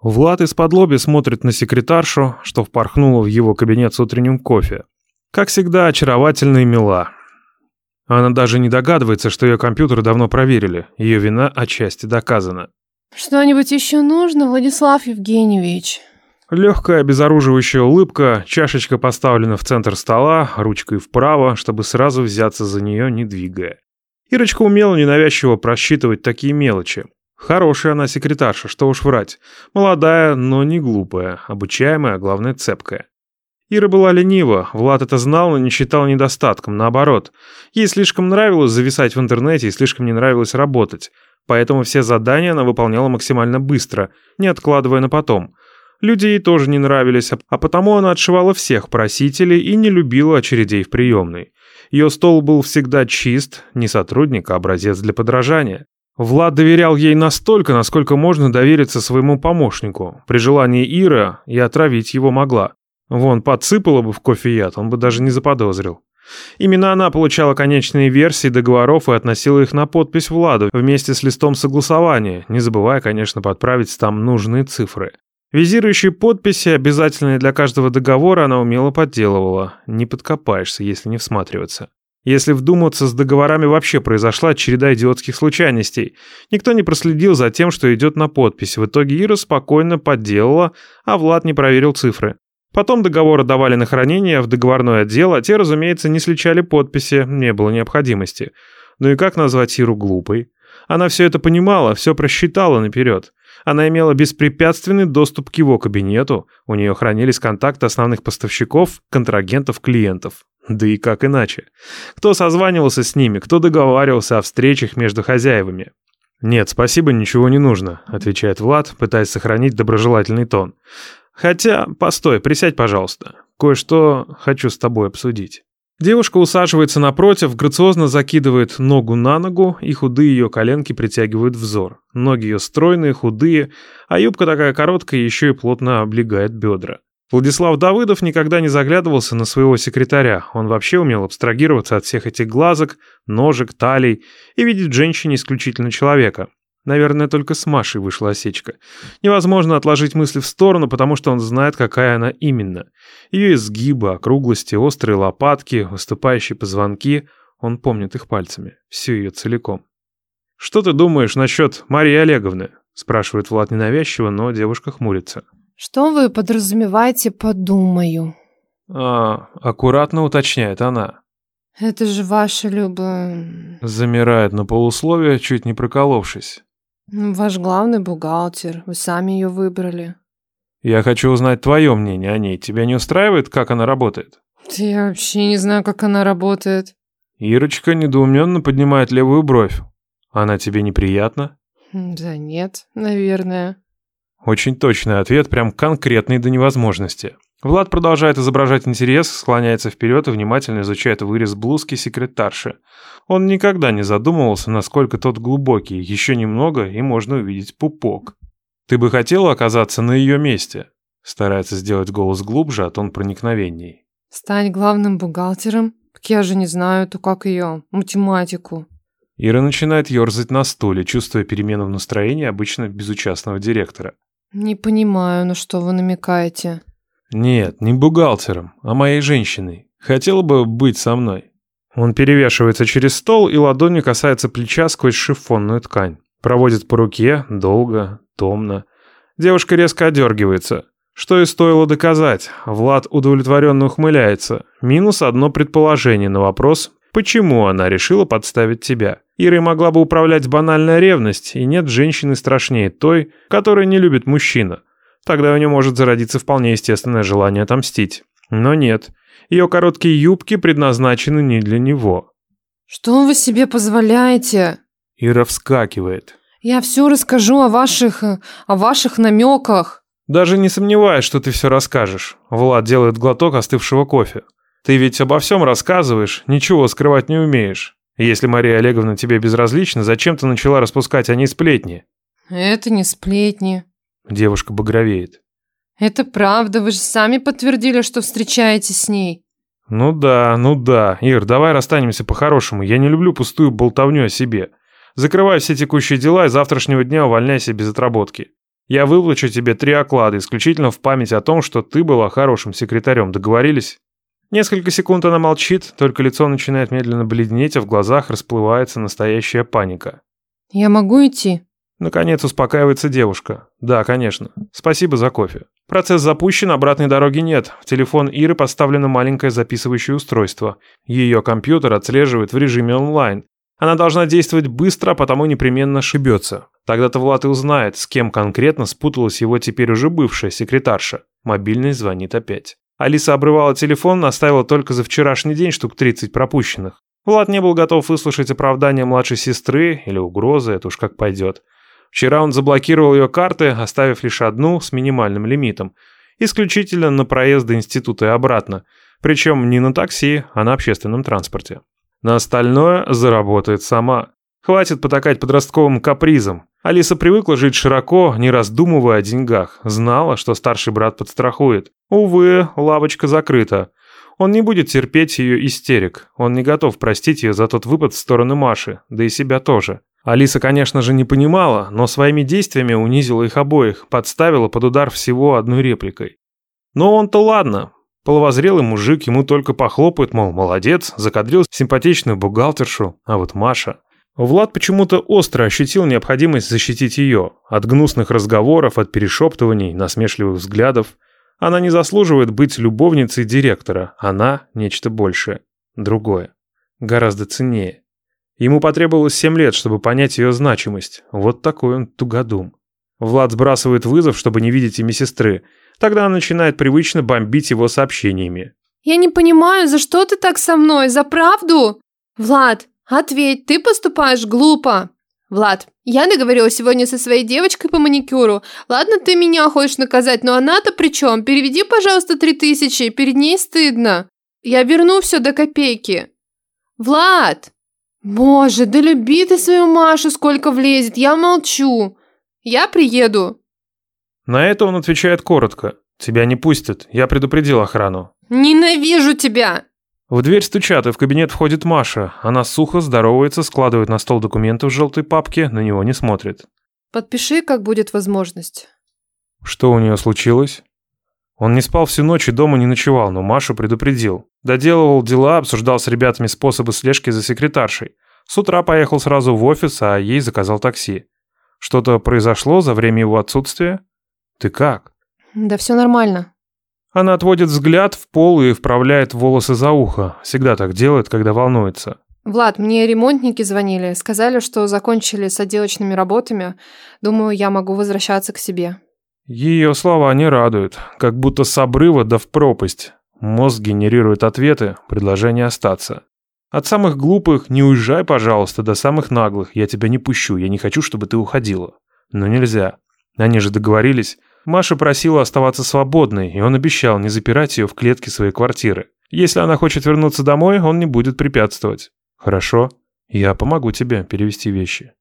Влад из-под лоби смотрит на секретаршу, что впорхнула в его кабинет с утренним кофе. Как всегда, очаровательно и мила. Она даже не догадывается, что ее компьютер давно проверили. Ее вина отчасти доказана. Что-нибудь еще нужно, Владислав Евгеньевич? Легкая обезоруживающая улыбка, чашечка поставлена в центр стола, ручкой вправо, чтобы сразу взяться за нее, не двигая. Ирочка умела ненавязчиво просчитывать такие мелочи. Хорошая она секретарша, что уж врать. Молодая, но не глупая, обучаемая, а главное цепкая. Ира была ленива, Влад это знал, но не считал недостатком, наоборот. Ей слишком нравилось зависать в интернете и слишком не нравилось работать. Поэтому все задания она выполняла максимально быстро, не откладывая на потом. Люди ей тоже не нравились, а потому она отшивала всех просителей и не любила очередей в приемной. Ее стол был всегда чист, не сотрудник, а образец для подражания. Влад доверял ей настолько, насколько можно довериться своему помощнику. При желании Ира и отравить его могла. Вон, подсыпала бы в кофе яд, он бы даже не заподозрил. Именно она получала конечные версии договоров и относила их на подпись Владу вместе с листом согласования, не забывая, конечно, подправить там нужные цифры. Визирующие подписи, обязательные для каждого договора, она умело подделывала. Не подкопаешься, если не всматриваться. Если вдуматься, с договорами вообще произошла череда идиотских случайностей. Никто не проследил за тем, что идет на подпись. В итоге Ира спокойно подделала, а Влад не проверил цифры. Потом договоры давали на хранение в договорной отдел, а те, разумеется, не сличали подписи, не было необходимости. Ну и как назвать Иру глупой? Она все это понимала, все просчитала наперед. Она имела беспрепятственный доступ к его кабинету, у нее хранились контакты основных поставщиков, контрагентов, клиентов. Да и как иначе? Кто созванивался с ними, кто договаривался о встречах между хозяевами? «Нет, спасибо, ничего не нужно», — отвечает Влад, пытаясь сохранить доброжелательный тон. Хотя, постой, присядь, пожалуйста. Кое-что хочу с тобой обсудить. Девушка усаживается напротив, грациозно закидывает ногу на ногу, и худые ее коленки притягивают взор. Ноги ее стройные, худые, а юбка такая короткая еще и плотно облегает бедра. Владислав Давыдов никогда не заглядывался на своего секретаря. Он вообще умел абстрагироваться от всех этих глазок, ножек, талий и видеть в женщине исключительно человека. Наверное, только с Машей вышла осечка. Невозможно отложить мысли в сторону, потому что он знает, какая она именно. Ее изгибы, округлости, острые лопатки, выступающие позвонки. Он помнит их пальцами. Всю ее целиком. «Что ты думаешь насчет Марии Олеговны?» спрашивает Влад ненавязчиво, но девушка хмурится. «Что вы подразумеваете «подумаю»?» «А, аккуратно уточняет она. «Это же ваша Люба...» Замирает на полусловие, чуть не проколовшись. Ваш главный бухгалтер. Вы сами ее выбрали. Я хочу узнать твое мнение о ней. Тебя не устраивает, как она работает? Я вообще не знаю, как она работает. Ирочка недоуменно поднимает левую бровь. Она тебе неприятна? Да нет, наверное. Очень точный ответ, прям конкретный до невозможности. Влад продолжает изображать интерес, склоняется вперед и внимательно изучает вырез блузки секретарши. Он никогда не задумывался, насколько тот глубокий, еще немного, и можно увидеть пупок. «Ты бы хотела оказаться на ее месте?» Старается сделать голос глубже, а тон проникновенней. «Стать главным бухгалтером? Так я же не знаю, то как ее, математику». Ира начинает ерзать на стуле, чувствуя перемену в настроении обычно безучастного директора. «Не понимаю, на что вы намекаете». «Нет, не бухгалтером, а моей женщиной. Хотела бы быть со мной». Он перевешивается через стол и ладонью касается плеча сквозь шифонную ткань. Проводит по руке, долго, томно. Девушка резко одергивается. Что и стоило доказать. Влад удовлетворенно ухмыляется. Минус одно предположение на вопрос, почему она решила подставить тебя. Ирой могла бы управлять банальная ревность, и нет женщины страшнее той, которая не любит мужчина. Тогда у нее может зародиться вполне естественное желание отомстить. Но нет, ее короткие юбки предназначены не для него. «Что вы себе позволяете?» Ира вскакивает. «Я все расскажу о ваших... о ваших намеках». «Даже не сомневаюсь, что ты все расскажешь». Влад делает глоток остывшего кофе. «Ты ведь обо всем рассказываешь, ничего скрывать не умеешь. Если Мария Олеговна тебе безразлична, зачем ты начала распускать о ней сплетни?» «Это не сплетни», Девушка багровеет. Это правда, вы же сами подтвердили, что встречаетесь с ней. Ну да, ну да. Ир, давай расстанемся по-хорошему. Я не люблю пустую болтовню о себе. Закрывай все текущие дела и завтрашнего дня увольняйся без отработки. Я выплачу тебе три оклада исключительно в память о том, что ты была хорошим секретарем. Договорились?» Несколько секунд она молчит, только лицо начинает медленно бледнеть, а в глазах расплывается настоящая паника. Я могу идти? Наконец успокаивается девушка. Да, конечно. Спасибо за кофе. Процесс запущен, обратной дороги нет. В телефон Иры поставлено маленькое записывающее устройство. Ее компьютер отслеживает в режиме онлайн. Она должна действовать быстро, а потому непременно ошибется. Тогда-то Влад и узнает, с кем конкретно спуталась его теперь уже бывшая секретарша. Мобильный звонит опять. Алиса обрывала телефон, оставила только за вчерашний день штук 30 пропущенных. Влад не был готов выслушать оправдание младшей сестры или угрозы, это уж как пойдет. Вчера он заблокировал ее карты, оставив лишь одну с минимальным лимитом. Исключительно на проезд до института и обратно. Причем не на такси, а на общественном транспорте. На остальное заработает сама. Хватит потакать подростковым капризом. Алиса привыкла жить широко, не раздумывая о деньгах. Знала, что старший брат подстрахует. Увы, лавочка закрыта. Он не будет терпеть ее истерик. Он не готов простить ее за тот выпад в сторону Маши, да и себя тоже. Алиса, конечно же, не понимала, но своими действиями унизила их обоих, подставила под удар всего одной репликой. Но он-то ладно. Половозрелый мужик ему только похлопает, мол, молодец, закадрил симпатичную бухгалтершу, а вот Маша... Влад почему-то остро ощутил необходимость защитить ее от гнусных разговоров, от перешептываний, насмешливых взглядов. Она не заслуживает быть любовницей директора, она – нечто большее, другое, гораздо ценнее. Ему потребовалось семь лет, чтобы понять ее значимость. Вот такой он тугодум. Влад сбрасывает вызов, чтобы не видеть имя сестры. Тогда она начинает привычно бомбить его сообщениями. «Я не понимаю, за что ты так со мной? За правду? Влад, ответь, ты поступаешь глупо!» «Влад, я договорилась сегодня со своей девочкой по маникюру. Ладно, ты меня хочешь наказать, но она-то при чем? Переведи, пожалуйста, три тысячи, перед ней стыдно. Я верну все до копейки». «Влад!» «Боже, да люби ты свою Машу, сколько влезет, я молчу. Я приеду». На это он отвечает коротко. «Тебя не пустят, я предупредил охрану». «Ненавижу тебя!» В дверь стучат, и в кабинет входит Маша. Она сухо здоровается, складывает на стол документы в желтой папке, на него не смотрит. «Подпиши, как будет возможность». Что у нее случилось? Он не спал всю ночь и дома не ночевал, но Машу предупредил. Доделывал дела, обсуждал с ребятами способы слежки за секретаршей. С утра поехал сразу в офис, а ей заказал такси. Что-то произошло за время его отсутствия? Ты как? Да все нормально. Она отводит взгляд в пол и вправляет волосы за ухо. Всегда так делает, когда волнуется. Влад, мне ремонтники звонили. Сказали, что закончили с отделочными работами. Думаю, я могу возвращаться к себе. Ее слова не радуют, как будто с обрыва да в пропасть. Мозг генерирует ответы, предложение остаться. От самых глупых «не уезжай, пожалуйста» до самых наглых «я тебя не пущу, я не хочу, чтобы ты уходила». Но нельзя. Они же договорились. Маша просила оставаться свободной, и он обещал не запирать ее в клетке своей квартиры. Если она хочет вернуться домой, он не будет препятствовать. Хорошо, я помогу тебе перевести вещи.